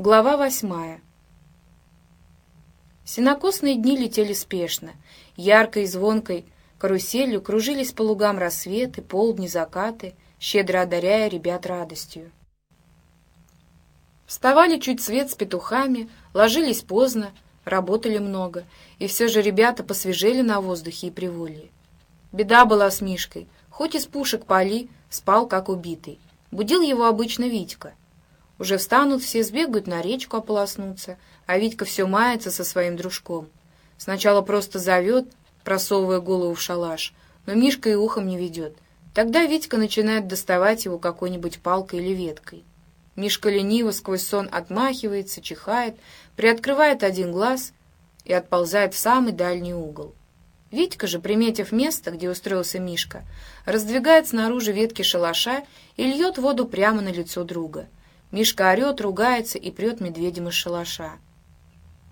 Глава восьмая. Сенокосные дни летели спешно. Яркой и звонкой каруселью кружились по лугам рассветы, полдни, закаты, щедро одаряя ребят радостью. Вставали чуть свет с петухами, ложились поздно, работали много, и все же ребята посвежели на воздухе и приволье. Беда была с Мишкой, хоть из пушек пали, спал как убитый. Будил его обычно Витька. Уже встанут все, сбегают на речку ополоснуться, а Витька все мается со своим дружком. Сначала просто зовет, просовывая голову в шалаш, но Мишка и ухом не ведет. Тогда Витька начинает доставать его какой-нибудь палкой или веткой. Мишка лениво сквозь сон отмахивается, чихает, приоткрывает один глаз и отползает в самый дальний угол. Витька же, приметив место, где устроился Мишка, раздвигает снаружи ветки шалаша и льет воду прямо на лицо друга — Мишка орет, ругается и прет медведем из шалаша.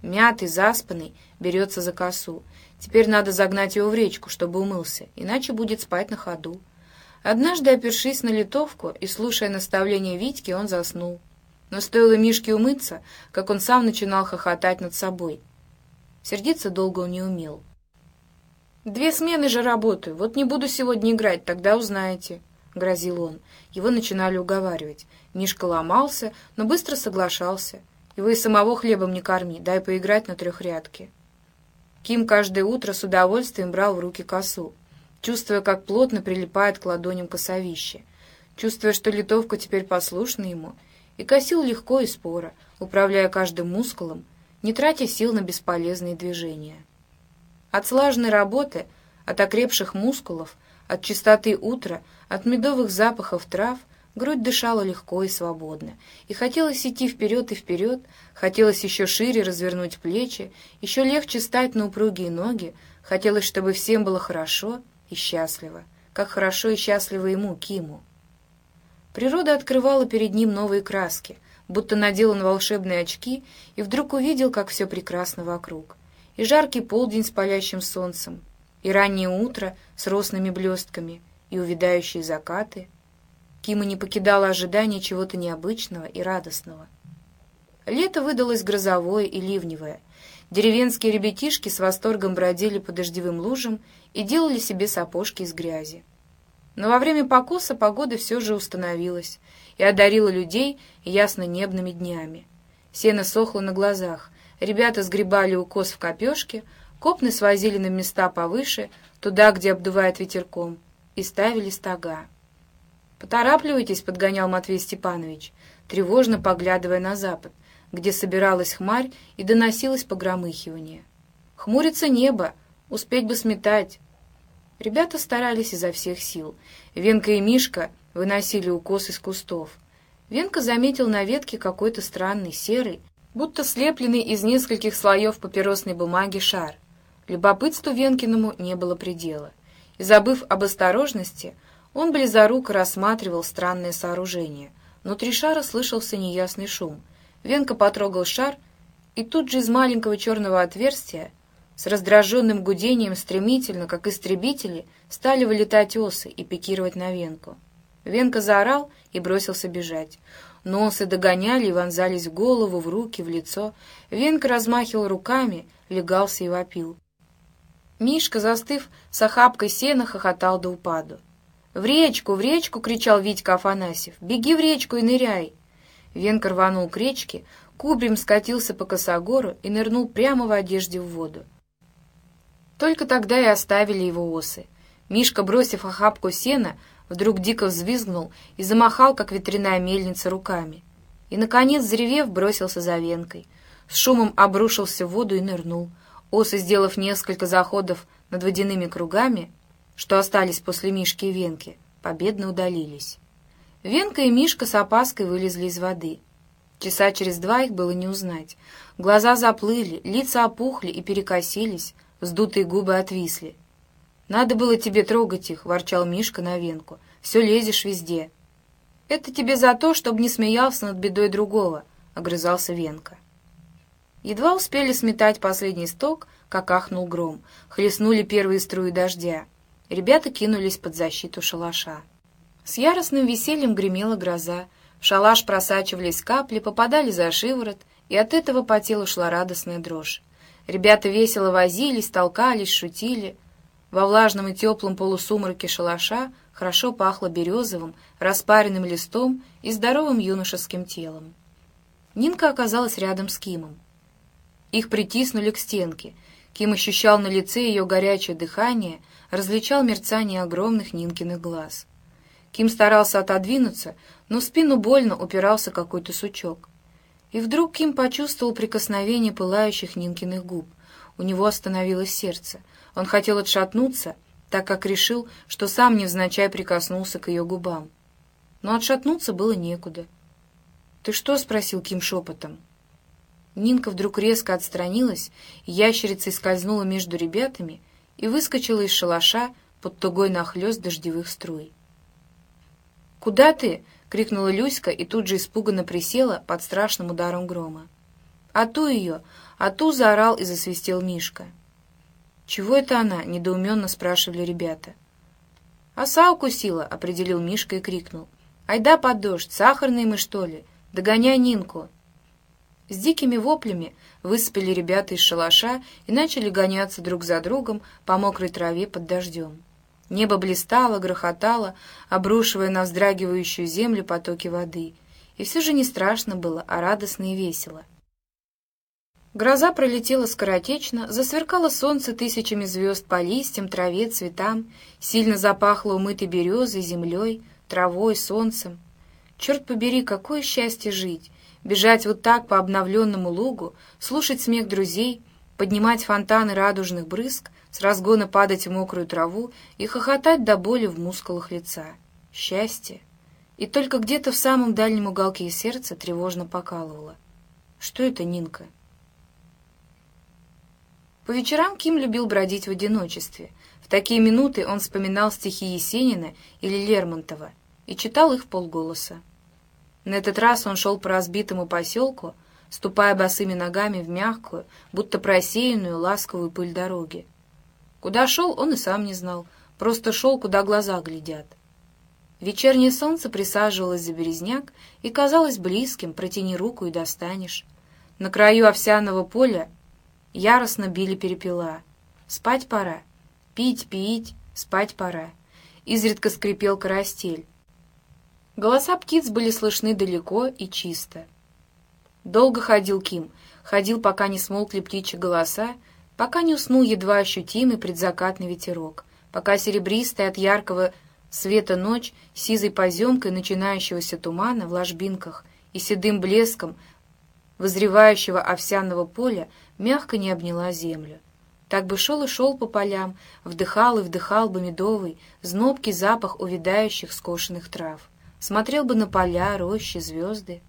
Мятый, заспанный, берется за косу. Теперь надо загнать его в речку, чтобы умылся, иначе будет спать на ходу. Однажды, опершись на литовку и слушая наставления Витьки, он заснул. Но стоило Мишке умыться, как он сам начинал хохотать над собой. Сердиться долго он не умел. «Две смены же работаю, вот не буду сегодня играть, тогда узнаете», — грозил он. Его начинали уговаривать. Мишка ломался, но быстро соглашался. Его и самого хлебом не корми, дай поиграть на трехрядке. Ким каждое утро с удовольствием брал в руки косу, чувствуя, как плотно прилипает к ладоням косовище, чувствуя, что литовка теперь послушна ему, и косил легко и споро, управляя каждым мускулом, не тратя сил на бесполезные движения. От слаженной работы, от окрепших мускулов, от чистоты утра, от медовых запахов трав — Грудь дышала легко и свободно, и хотелось идти вперед и вперед, хотелось еще шире развернуть плечи, еще легче стать на упругие ноги, хотелось, чтобы всем было хорошо и счастливо, как хорошо и счастливо ему, Киму. Природа открывала перед ним новые краски, будто надел он волшебные очки и вдруг увидел, как все прекрасно вокруг. И жаркий полдень с палящим солнцем, и раннее утро с росными блестками, и увядающие закаты — Кима не покидала ожидания чего-то необычного и радостного. Лето выдалось грозовое и ливневое. Деревенские ребятишки с восторгом бродили по дождевым лужам и делали себе сапожки из грязи. Но во время покоса погода все же установилась и одарила людей ясно-небными днями. Сено сохло на глазах, ребята сгребали укос в копешке, копны свозили на места повыше, туда, где обдувает ветерком, и ставили стога. «Поторапливайтесь», — подгонял Матвей Степанович, тревожно поглядывая на запад, где собиралась хмарь и доносилось погромыхивание. «Хмурится небо, успеть бы сметать». Ребята старались изо всех сил. Венка и Мишка выносили укос из кустов. Венка заметил на ветке какой-то странный, серый, будто слепленный из нескольких слоев папиросной бумаги шар. Любопытству Венкиному не было предела. И, забыв об осторожности, он близоруко рассматривал странное сооружение. Внутри шара слышался неясный шум. Венка потрогал шар, и тут же из маленького черного отверстия с раздраженным гудением стремительно, как истребители, стали вылетать осы и пикировать на Венку. Венка заорал и бросился бежать. Носы догоняли и вонзались в голову, в руки, в лицо. Венка размахивал руками, легался и вопил. Мишка, застыв с охапкой сена, хохотал до упаду. «В речку, в речку!» — кричал Витька Афанасьев. «Беги в речку и ныряй!» Венка рванул к речке, кубрем скатился по косогору и нырнул прямо в одежде в воду. Только тогда и оставили его осы. Мишка, бросив охапку сена, вдруг дико взвизгнул и замахал, как ветряная мельница, руками. И, наконец, заревев, бросился за венкой. С шумом обрушился в воду и нырнул. Осы, сделав несколько заходов над водяными кругами, что остались после Мишки и Венки, победно удалились. Венка и Мишка с опаской вылезли из воды. Часа через два их было не узнать. Глаза заплыли, лица опухли и перекосились, вздутые губы отвисли. «Надо было тебе трогать их», — ворчал Мишка на Венку. «Все лезешь везде». «Это тебе за то, чтобы не смеялся над бедой другого», — огрызался Венка. Едва успели сметать последний сток, как ахнул гром, хлестнули первые струи дождя. Ребята кинулись под защиту шалаша. С яростным весельем гремела гроза, В шалаш просачивались капли, попадали за шиворот, и от этого по телу шла радостная дрожь. Ребята весело возились, толкались, шутили. Во влажном и теплом полусумраке шалаша хорошо пахло березовым, распаренным листом и здоровым юношеским телом. Нинка оказалась рядом с Кимом. Их притиснули к стенке. Ким ощущал на лице ее горячее дыхание, различал мерцание огромных Нинкиных глаз. Ким старался отодвинуться, но в спину больно упирался какой-то сучок. И вдруг Ким почувствовал прикосновение пылающих Нинкиных губ. У него остановилось сердце. Он хотел отшатнуться, так как решил, что сам невзначай прикоснулся к ее губам. Но отшатнуться было некуда. «Ты что?» — спросил Ким шепотом. Нинка вдруг резко отстранилась, ящерицей скользнула между ребятами и выскочила из шалаша под тугой нахлёст дождевых струй. «Куда ты?» — крикнула Люська и тут же испуганно присела под страшным ударом грома. «А ту ее!» А ту заорал и засвистел Мишка. «Чего это она?» — недоуменно спрашивали ребята. «Оса укусила», — определил Мишка и крикнул. «Айда под дождь, сахарные мы, что ли? Догоняй Нинку!» С дикими воплями выспели ребята из шалаша и начали гоняться друг за другом по мокрой траве под дождем. Небо блистало, грохотало, обрушивая на вздрагивающую землю потоки воды. И все же не страшно было, а радостно и весело. Гроза пролетела скоротечно, засверкало солнце тысячами звезд по листьям, траве, цветам, сильно запахло умытой березой, землей, травой, солнцем. Черт побери, какое счастье жить! Бежать вот так по обновленному лугу, слушать смех друзей, поднимать фонтаны радужных брызг, с разгона падать в мокрую траву и хохотать до боли в мускулах лица. Счастье! И только где-то в самом дальнем уголке сердца тревожно покалывало. Что это, Нинка? По вечерам Ким любил бродить в одиночестве. В такие минуты он вспоминал стихи Есенина или Лермонтова и читал их полголоса. На этот раз он шел по разбитому поселку, ступая босыми ногами в мягкую, будто просеянную, ласковую пыль дороги. Куда шел, он и сам не знал, просто шел, куда глаза глядят. Вечернее солнце присаживалось за березняк и казалось близким, протяни руку и достанешь. На краю овсяного поля яростно били перепела. Спать пора, пить, пить, спать пора. Изредка скрипел карастель. Голоса птиц были слышны далеко и чисто. Долго ходил Ким, ходил, пока не смолкли птичьи голоса, пока не уснул едва ощутимый предзакатный ветерок, пока серебристая от яркого света ночь сизой поземкой начинающегося тумана в ложбинках и седым блеском возревающего овсяного поля мягко не обняла землю. Так бы шел и шел по полям, вдыхал и вдыхал бы медовый, знобкий запах увядающих скошенных трав. Смотрел бы на поля, рощи, звезды.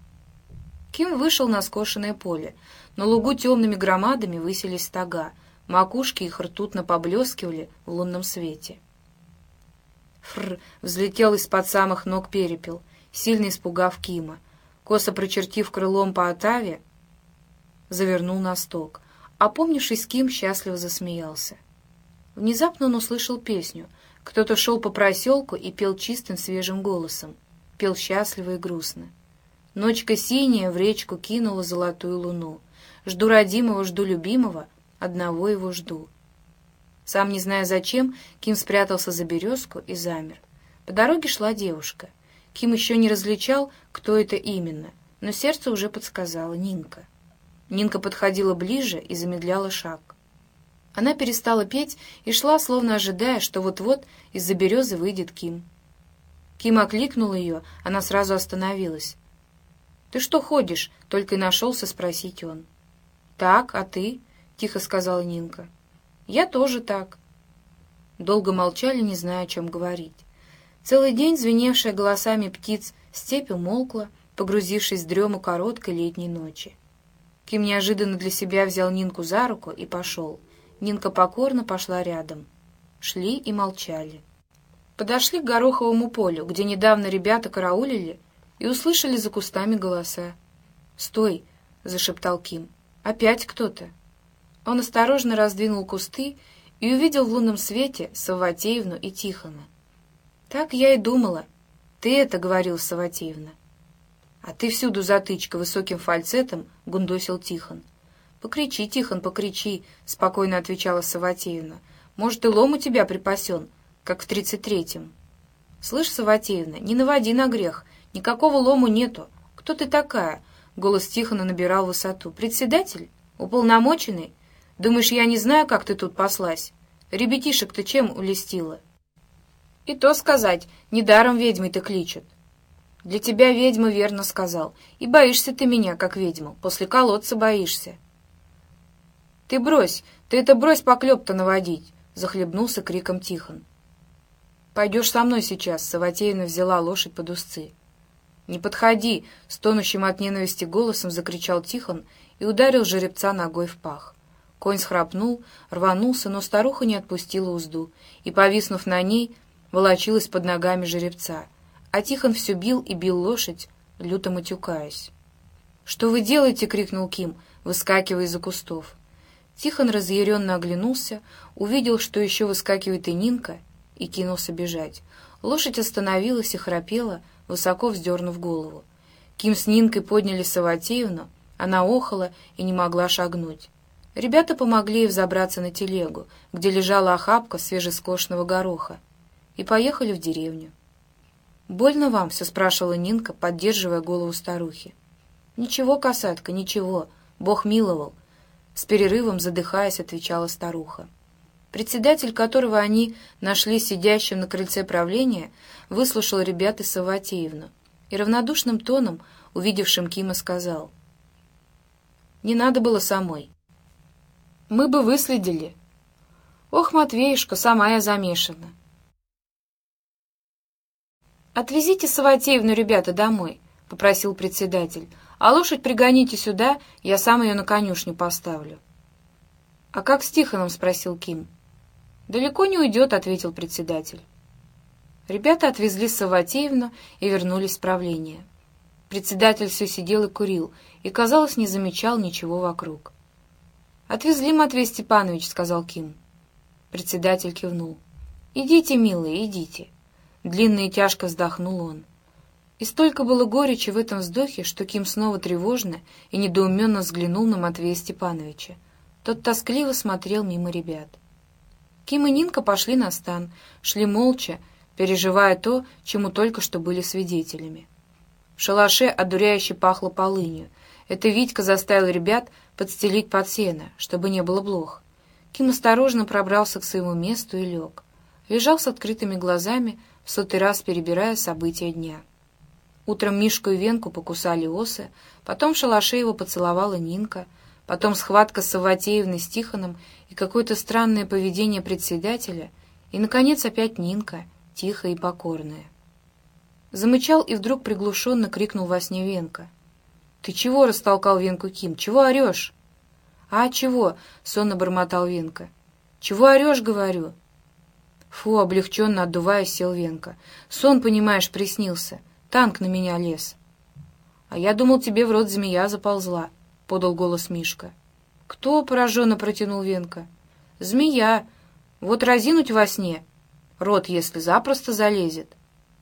Ким вышел на скошенное поле. На лугу темными громадами высились стога, макушки их ртутно поблескивали в лунном свете. Фр! взлетел из-под самых ног перепел, сильно испугав Кима. Косо прочертив крылом по отаве, завернул на сток. Опомнившись, Ким счастливо засмеялся. Внезапно он услышал песню. Кто-то шел по проселку и пел чистым свежим голосом. Пел счастливо и грустно. Ночка синяя в речку кинула золотую луну. Жду родимого, жду любимого, одного его жду. Сам не зная зачем, Ким спрятался за березку и замер. По дороге шла девушка. Ким еще не различал, кто это именно, но сердце уже подсказало Нинка. Нинка подходила ближе и замедляла шаг. Она перестала петь и шла, словно ожидая, что вот-вот из-за березы выйдет Ким. Ким окликнул ее, она сразу остановилась. «Ты что ходишь?» — только и нашелся спросить он. «Так, а ты?» — тихо сказала Нинка. «Я тоже так». Долго молчали, не зная, о чем говорить. Целый день, звеневшая голосами птиц, степь умолкла, погрузившись в дрему короткой летней ночи. Ким неожиданно для себя взял Нинку за руку и пошел. Нинка покорно пошла рядом. Шли и молчали. Подошли к Гороховому полю, где недавно ребята караулили, и услышали за кустами голоса. «Стой!» — зашептал Ким. «Опять кто-то!» Он осторожно раздвинул кусты и увидел в лунном свете Саватеевну и Тихона. «Так я и думала. Ты это говорил, Саватеевна». «А ты всюду затычка!» — высоким фальцетом гундосил Тихон. «Покричи, Тихон, покричи!» — спокойно отвечала Саватеевна. «Может, и лом у тебя припасен, как в тридцать третьем?» «Слышь, Саватеевна, не наводи на грех. Никакого лому нету. Кто ты такая?» Голос Тихона набирал высоту. «Председатель? Уполномоченный? Думаешь, я не знаю, как ты тут паслась? Ребятишек ты чем улестила?» «И то сказать, недаром ведьмой ты кличут. «Для тебя ведьма верно сказал. И боишься ты меня, как ведьму. После колодца боишься». «Ты брось! Ты это брось поклеп-то наводить!» — захлебнулся криком Тихон. «Пойдешь со мной сейчас!» — Саватеевна взяла лошадь под узцы. «Не подходи!» — стонущим от ненависти голосом закричал Тихон и ударил жеребца ногой в пах. Конь схрапнул, рванулся, но старуха не отпустила узду и, повиснув на ней, волочилась под ногами жеребца — а Тихон все бил и бил лошадь, люто матюкаясь. «Что вы делаете?» — крикнул Ким, выскакивая из-за кустов. Тихон разъяренно оглянулся, увидел, что еще выскакивает и Нинка, и кинулся бежать. Лошадь остановилась и храпела, высоко вздернув голову. Ким с Нинкой подняли Саватеевну, она охала и не могла шагнуть. Ребята помогли ей взобраться на телегу, где лежала охапка свежескошенного гороха, и поехали в деревню. «Больно вам?» — все спрашивала Нинка, поддерживая голову старухи. «Ничего, касатка, ничего. Бог миловал». С перерывом, задыхаясь, отвечала старуха. Председатель, которого они нашли сидящим на крыльце правления, выслушал ребят и Саватеевну и равнодушным тоном, увидевшим Кима, сказал. «Не надо было самой. Мы бы выследили. Ох, Матвеюшка, сама я замешана. «Отвезите Саватеевну, ребята, домой», — попросил председатель. «А лошадь пригоните сюда, я сам ее на конюшню поставлю». «А как с Тихоном?» — спросил Ким. «Далеко не уйдет», — ответил председатель. Ребята отвезли Саватеевну и вернулись в правление. Председатель все сидел и курил, и, казалось, не замечал ничего вокруг. «Отвезли, Матвей Степанович», — сказал Ким. Председатель кивнул. «Идите, милые, идите». Длинно и тяжко вздохнул он. И столько было горечи в этом вздохе, что Ким снова тревожно и недоуменно взглянул на Матвея Степановича. Тот тоскливо смотрел мимо ребят. Ким и Нинка пошли на стан, шли молча, переживая то, чему только что были свидетелями. В шалаше одуряюще пахло полынью. Это Витька заставил ребят подстелить под сено, чтобы не было блох. Ким осторожно пробрался к своему месту и лег. Лежал с открытыми глазами, в сотый раз перебирая события дня. Утром Мишку и Венку покусали осы, потом в шалаше его поцеловала Нинка, потом схватка с Саватеевной с Тихоном и какое-то странное поведение председателя, и, наконец, опять Нинка, тихая и покорная. Замычал и вдруг приглушенно крикнул во сне Венка. «Ты чего?» — растолкал Венку Ким. «Чего орешь?» «А чего?» — сонно бормотал Венка. «Чего орешь?» — говорю. Фу, облегченно отдуваясь, сел Венка. Сон, понимаешь, приснился. Танк на меня лез. А я думал, тебе в рот змея заползла, — подал голос Мишка. Кто? — пораженно протянул Венка. Змея. Вот разинуть во сне. Рот, если запросто залезет.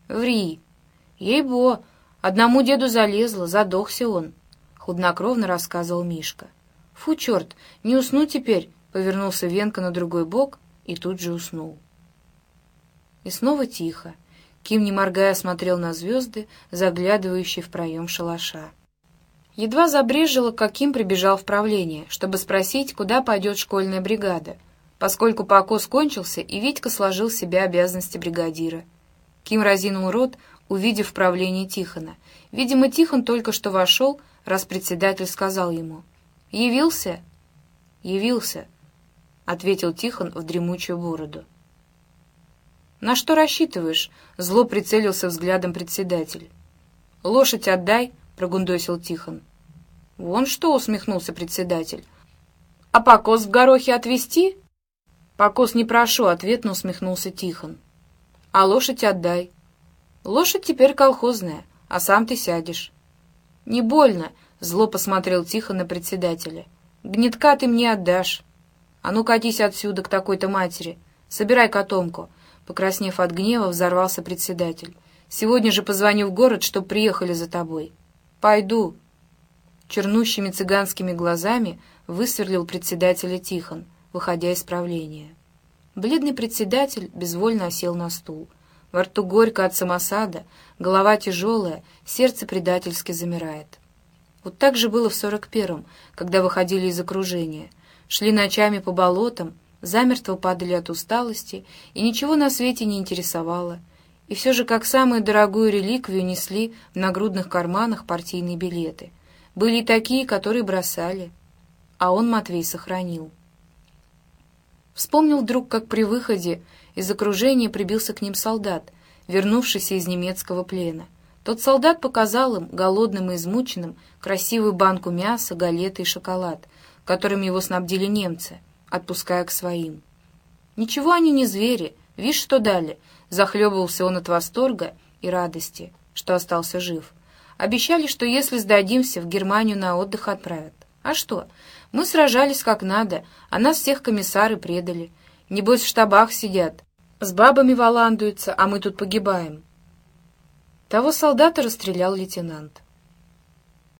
Ври. Ей-бо, одному деду залезла, задохся он, — хладнокровно рассказывал Мишка. Фу, черт, не усну теперь, — повернулся Венка на другой бок и тут же уснул. И снова тихо. Ким, не моргая, смотрел на звезды, заглядывающие в проем шалаша. Едва забрежило, как Ким прибежал в правление, чтобы спросить, куда пойдет школьная бригада, поскольку покос кончился, и Витька сложил в себя обязанности бригадира. Ким разинул рот, увидев в правлении Тихона. Видимо, Тихон только что вошел, раз председатель сказал ему. «Явился?» «Явился», — ответил Тихон в дремучую бороду. «На что рассчитываешь?» — зло прицелился взглядом председатель. «Лошадь отдай», — прогундосил Тихон. «Вон что!» — усмехнулся председатель. «А покос в горохе отвезти?» «Покос не прошу», — ответно усмехнулся Тихон. «А лошадь отдай». «Лошадь теперь колхозная, а сам ты сядешь». «Не больно», — зло посмотрел Тихон на председателя. «Гнетка ты мне отдашь. А ну катись отсюда к такой-то матери. Собирай котомку. Покраснев от гнева, взорвался председатель. «Сегодня же позвоню в город, чтоб приехали за тобой». «Пойду». Чернущими цыганскими глазами высверлил председателя Тихон, выходя из правления. Бледный председатель безвольно осел на стул. Во рту горько от самосада, голова тяжелая, сердце предательски замирает. Вот так же было в сорок первом, когда выходили из окружения. Шли ночами по болотам, замертво падали от усталости, и ничего на свете не интересовало. И все же, как самую дорогую реликвию, несли в нагрудных карманах партийные билеты. Были такие, которые бросали. А он, Матвей, сохранил. Вспомнил вдруг, как при выходе из окружения прибился к ним солдат, вернувшийся из немецкого плена. Тот солдат показал им, голодным и измученным, красивую банку мяса, галеты и шоколад, которым его снабдили немцы, отпуская к своим. Ничего они не звери, видишь, что дали. Захлебывался он от восторга и радости, что остался жив. Обещали, что если сдадимся, в Германию на отдых отправят. А что? Мы сражались как надо, а нас всех комиссары предали. Небось, в штабах сидят, с бабами валандуются, а мы тут погибаем. Того солдата расстрелял лейтенант.